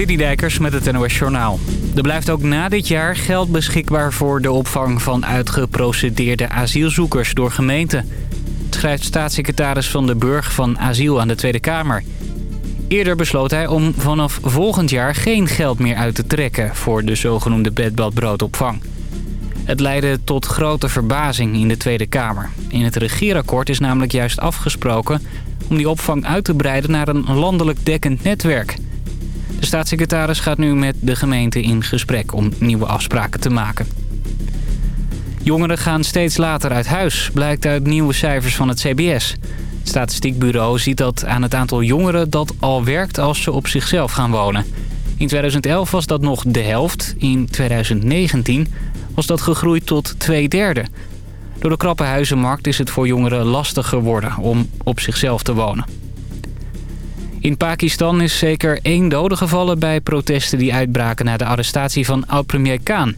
Citydijkers met het NOS Journaal. Er blijft ook na dit jaar geld beschikbaar voor de opvang van uitgeprocedeerde asielzoekers door gemeenten. Schrijft staatssecretaris Van de Burg van Asiel aan de Tweede Kamer. Eerder besloot hij om vanaf volgend jaar geen geld meer uit te trekken voor de zogenoemde bedbadbroodopvang. Het leidde tot grote verbazing in de Tweede Kamer. In het regeerakkoord is namelijk juist afgesproken om die opvang uit te breiden naar een landelijk dekkend netwerk... De staatssecretaris gaat nu met de gemeente in gesprek om nieuwe afspraken te maken. Jongeren gaan steeds later uit huis, blijkt uit nieuwe cijfers van het CBS. Het statistiekbureau ziet dat aan het aantal jongeren dat al werkt als ze op zichzelf gaan wonen. In 2011 was dat nog de helft. In 2019 was dat gegroeid tot twee derde. Door de krappe huizenmarkt is het voor jongeren lastig geworden om op zichzelf te wonen. In Pakistan is zeker één dode gevallen bij protesten die uitbraken na de arrestatie van oud-premier Khan.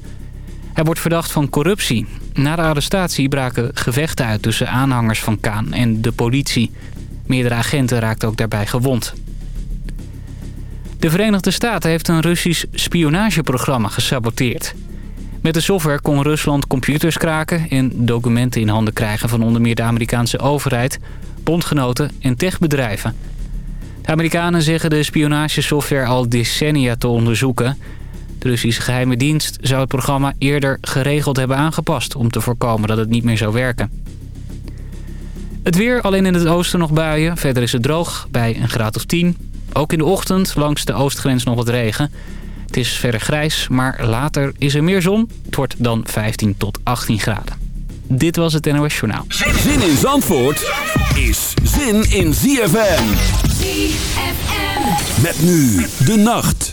Hij wordt verdacht van corruptie. Na de arrestatie braken gevechten uit tussen aanhangers van Khan en de politie. Meerdere agenten raakten ook daarbij gewond. De Verenigde Staten heeft een Russisch spionageprogramma gesaboteerd. Met de software kon Rusland computers kraken en documenten in handen krijgen van onder meer de Amerikaanse overheid, bondgenoten en techbedrijven. De Amerikanen zeggen de spionagesoftware al decennia te onderzoeken. De Russische geheime dienst zou het programma eerder geregeld hebben aangepast... om te voorkomen dat het niet meer zou werken. Het weer, alleen in het oosten nog buien. Verder is het droog, bij een graad of 10. Ook in de ochtend langs de oostgrens nog wat regen. Het is verder grijs, maar later is er meer zon. Het wordt dan 15 tot 18 graden. Dit was het NOS Journaal. Zin in Zandvoort is zin in ZFM. Met nu de nacht.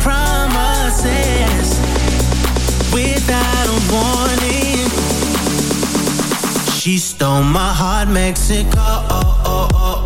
promises without a warning. She stole my heart, Mexico. Oh, oh, oh,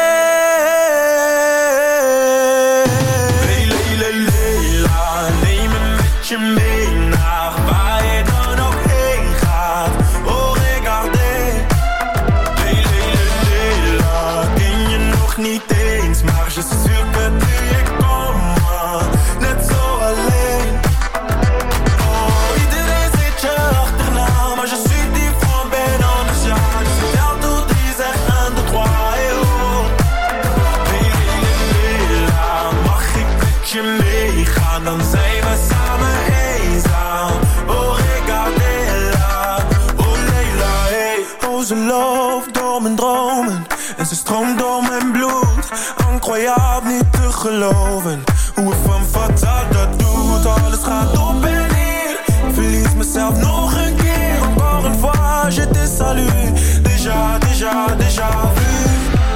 Oh, loopt door mijn dromen en ze stroomt door mijn bloed. Incroyable, niet te geloven hoe een van fatal dat doet. Alles gaat op en neer. Ik Verlies mezelf nog een keer. Encore une fois, je te salue. Déjà, déjà, déjà vu.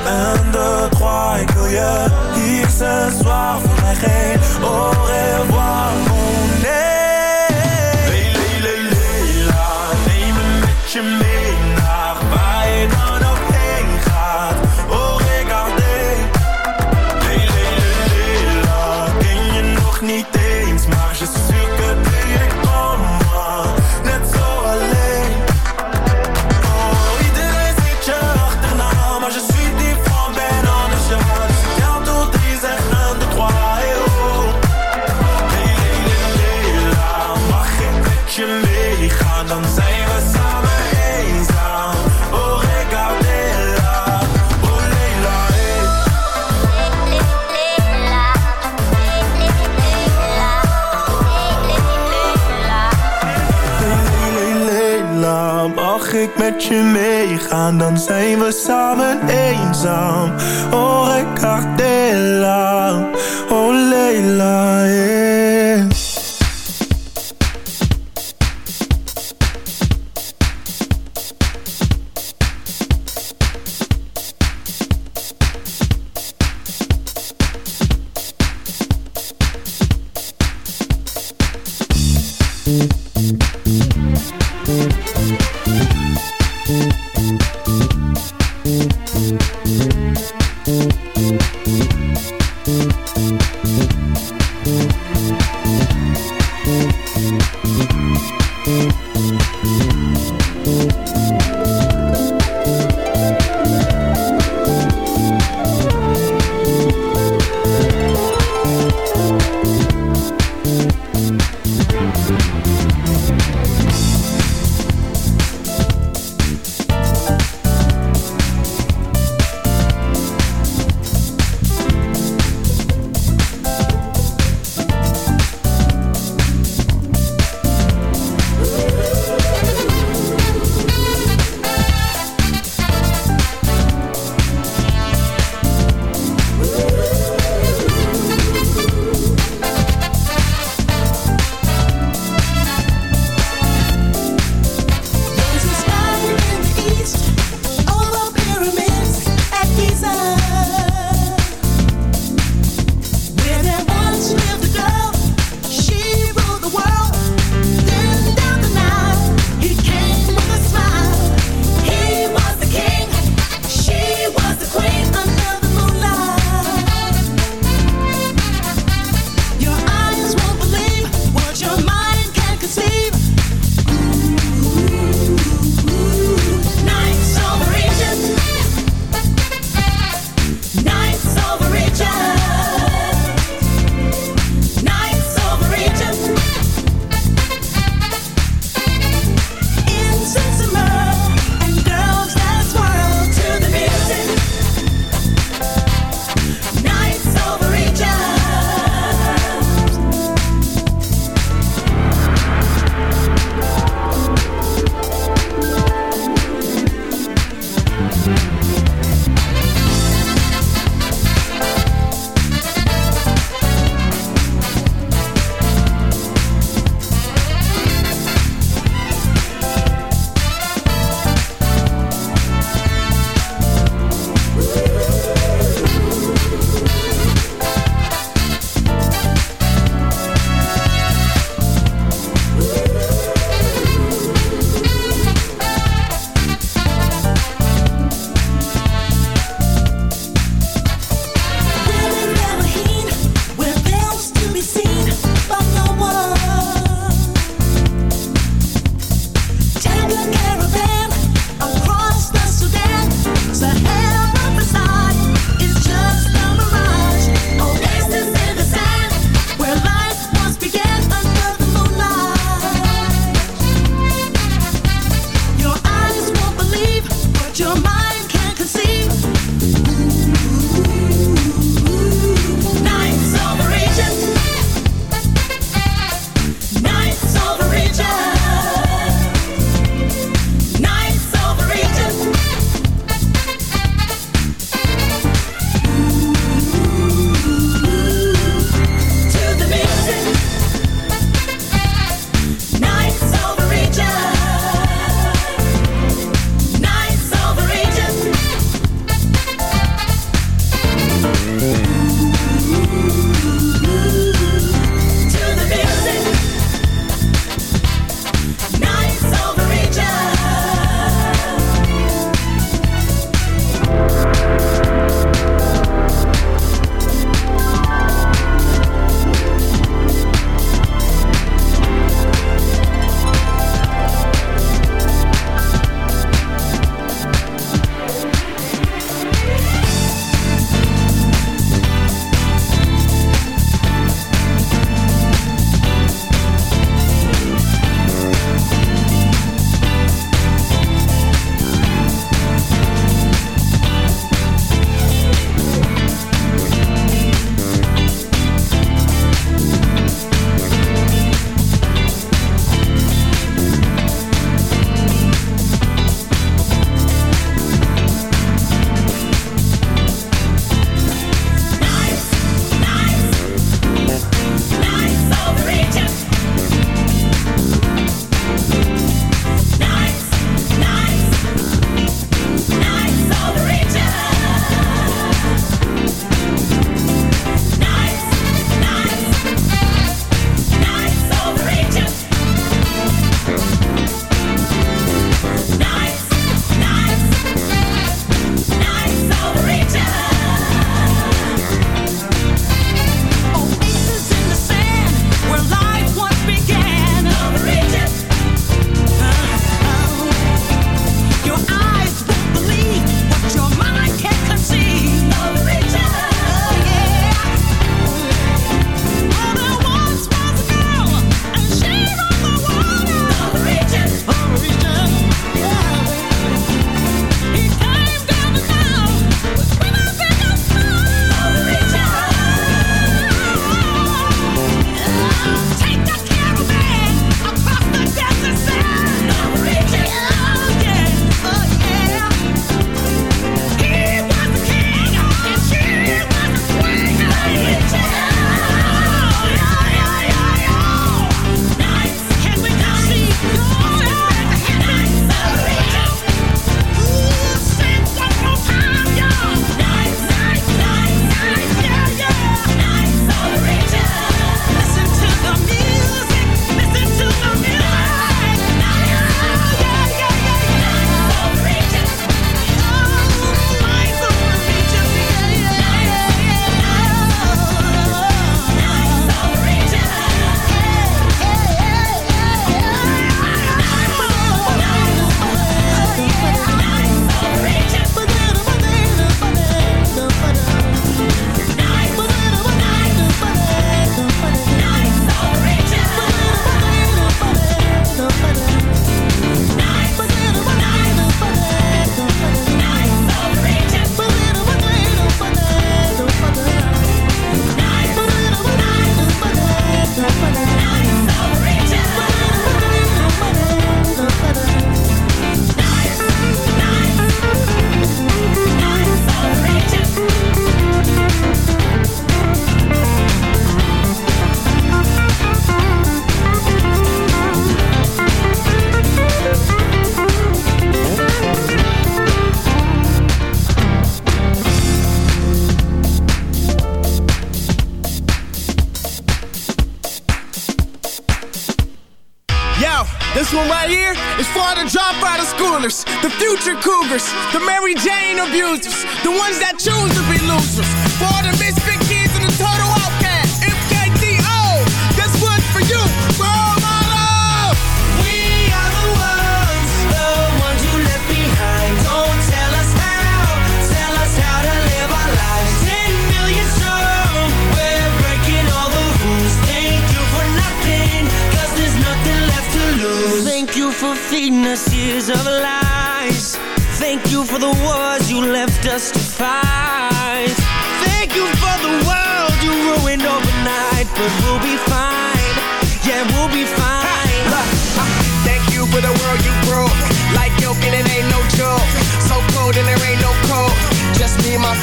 Un, deux, trois, ik wil je hier ce soir. Voor mij geen au revoir, oh nee. Leila, neem me met je mee met je meegaan? Dan zijn we samen eenzaam. Oh, Ricardella, oh Leila.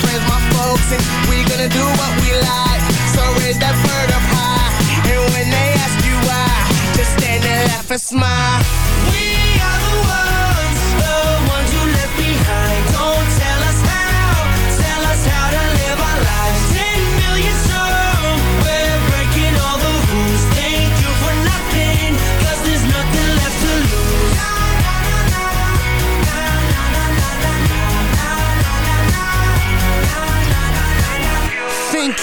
friends, my folks, and we gonna do what we like. So raise that bird up high, and when they ask you why, just stand there, laugh and smile.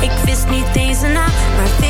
Ik wist niet deze na, maar